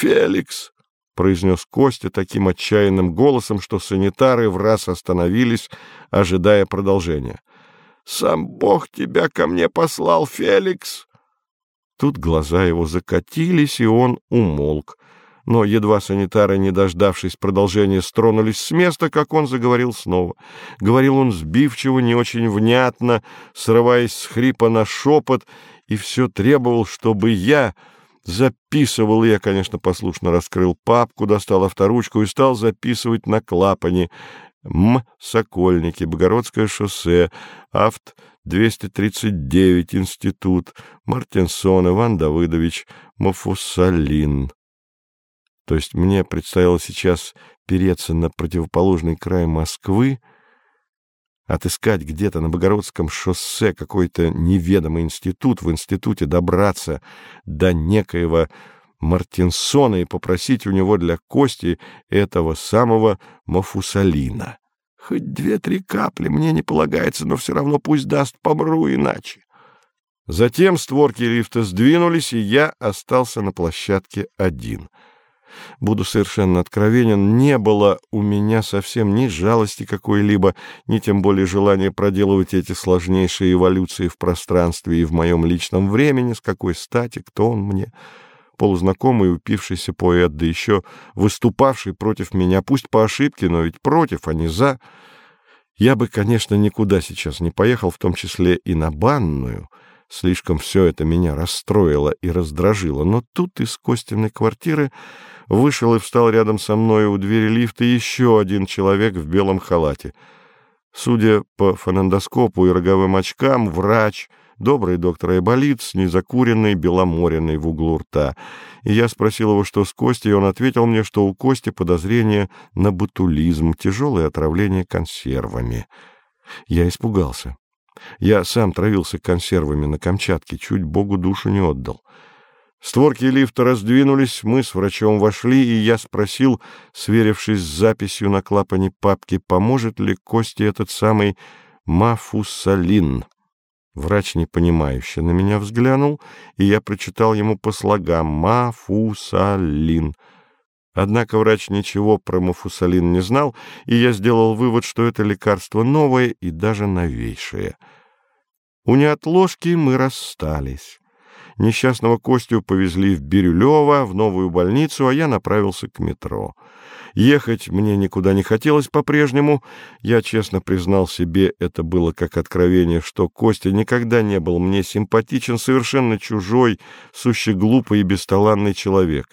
Феликс!» — произнес Костя таким отчаянным голосом, что санитары в раз остановились, ожидая продолжения. «Сам Бог тебя ко мне послал, Феликс!» Тут глаза его закатились, и он умолк. Но едва санитары, не дождавшись продолжения, стронулись с места, как он заговорил снова. Говорил он сбивчиво, не очень внятно, срываясь с хрипа на шепот, и все требовал, чтобы я записывал. Я, конечно, послушно раскрыл папку, достал авторучку и стал записывать на клапане. М. Сокольники, Богородское шоссе, Авт 239, Институт, Мартинсон, Иван Давыдович, Мафусалин. То есть мне предстояло сейчас переться на противоположный край Москвы, отыскать где-то на Богородском шоссе какой-то неведомый институт, в институте добраться до некоего Мартинсона и попросить у него для Кости этого самого Мафусалина. Хоть две-три капли мне не полагается, но все равно пусть даст, помру иначе. Затем створки лифта сдвинулись, и я остался на площадке один. Буду совершенно откровенен, не было у меня совсем ни жалости какой-либо, ни тем более желания проделывать эти сложнейшие эволюции в пространстве и в моем личном времени, с какой стати, кто он мне полузнакомый упившийся поэт, да еще выступавший против меня, пусть по ошибке, но ведь против, а не за. Я бы, конечно, никуда сейчас не поехал, в том числе и на банную. Слишком все это меня расстроило и раздражило. Но тут из Костиной квартиры вышел и встал рядом со мной у двери лифта еще один человек в белом халате. Судя по фонендоскопу и роговым очкам, врач — добрый доктор Айболит с незакуренной беломоренной в углу рта. И я спросил его, что с Костей, и он ответил мне, что у Кости подозрение на ботулизм, тяжелое отравление консервами. Я испугался. Я сам травился консервами на Камчатке, чуть Богу душу не отдал. Створки лифта раздвинулись, мы с врачом вошли, и я спросил, сверившись с записью на клапане папки, поможет ли Косте этот самый мафусалин. Врач непонимающе на меня взглянул, и я прочитал ему по слогам «Мафусалин». Однако врач ничего про мафусалин не знал, и я сделал вывод, что это лекарство новое и даже новейшее. У неотложки мы расстались. Несчастного Костю повезли в Бирюлево, в новую больницу, а я направился к метро. Ехать мне никуда не хотелось по-прежнему. Я честно признал себе, это было как откровение, что Костя никогда не был мне симпатичен, совершенно чужой, сущий глупый и бесталанный человек.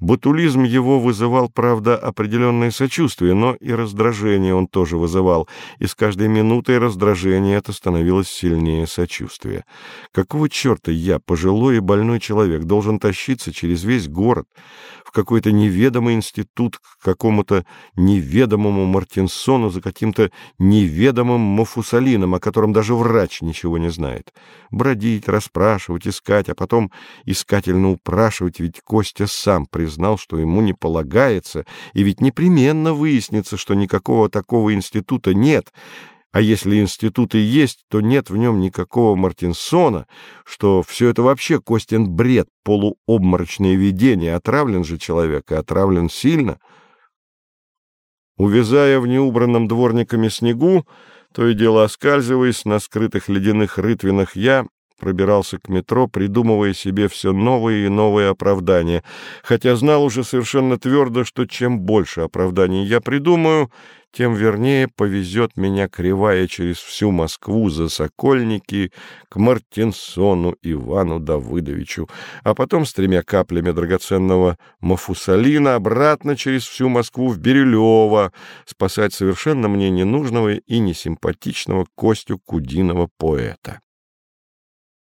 Ботулизм его вызывал, правда, определенное сочувствие, но и раздражение он тоже вызывал, и с каждой минутой раздражение это становилось сильнее сочувствия. Какого черта я, пожилой и больной человек, должен тащиться через весь город в какой-то неведомый институт к какому-то неведомому Мартинсону за каким-то неведомым Мафусалином, о котором даже врач ничего не знает? Бродить, расспрашивать, искать, а потом искательно упрашивать, ведь Костя сам признал, знал, что ему не полагается, и ведь непременно выяснится, что никакого такого института нет, а если институт и есть, то нет в нем никакого Мартинсона, что все это вообще Костин бред, полуобморочное видение, отравлен же человек, и отравлен сильно. Увязая в неубранном дворниками снегу, то и дело оскальзываясь на скрытых ледяных рытвинах, я пробирался к метро, придумывая себе все новые и новые оправдания, хотя знал уже совершенно твердо, что чем больше оправданий я придумаю, тем вернее повезет меня кривая через всю Москву за Сокольники к Мартинсону Ивану Давыдовичу, а потом с тремя каплями драгоценного мафусалина обратно через всю Москву в Бирюлево спасать совершенно мне ненужного и несимпатичного Костю Кудиного поэта.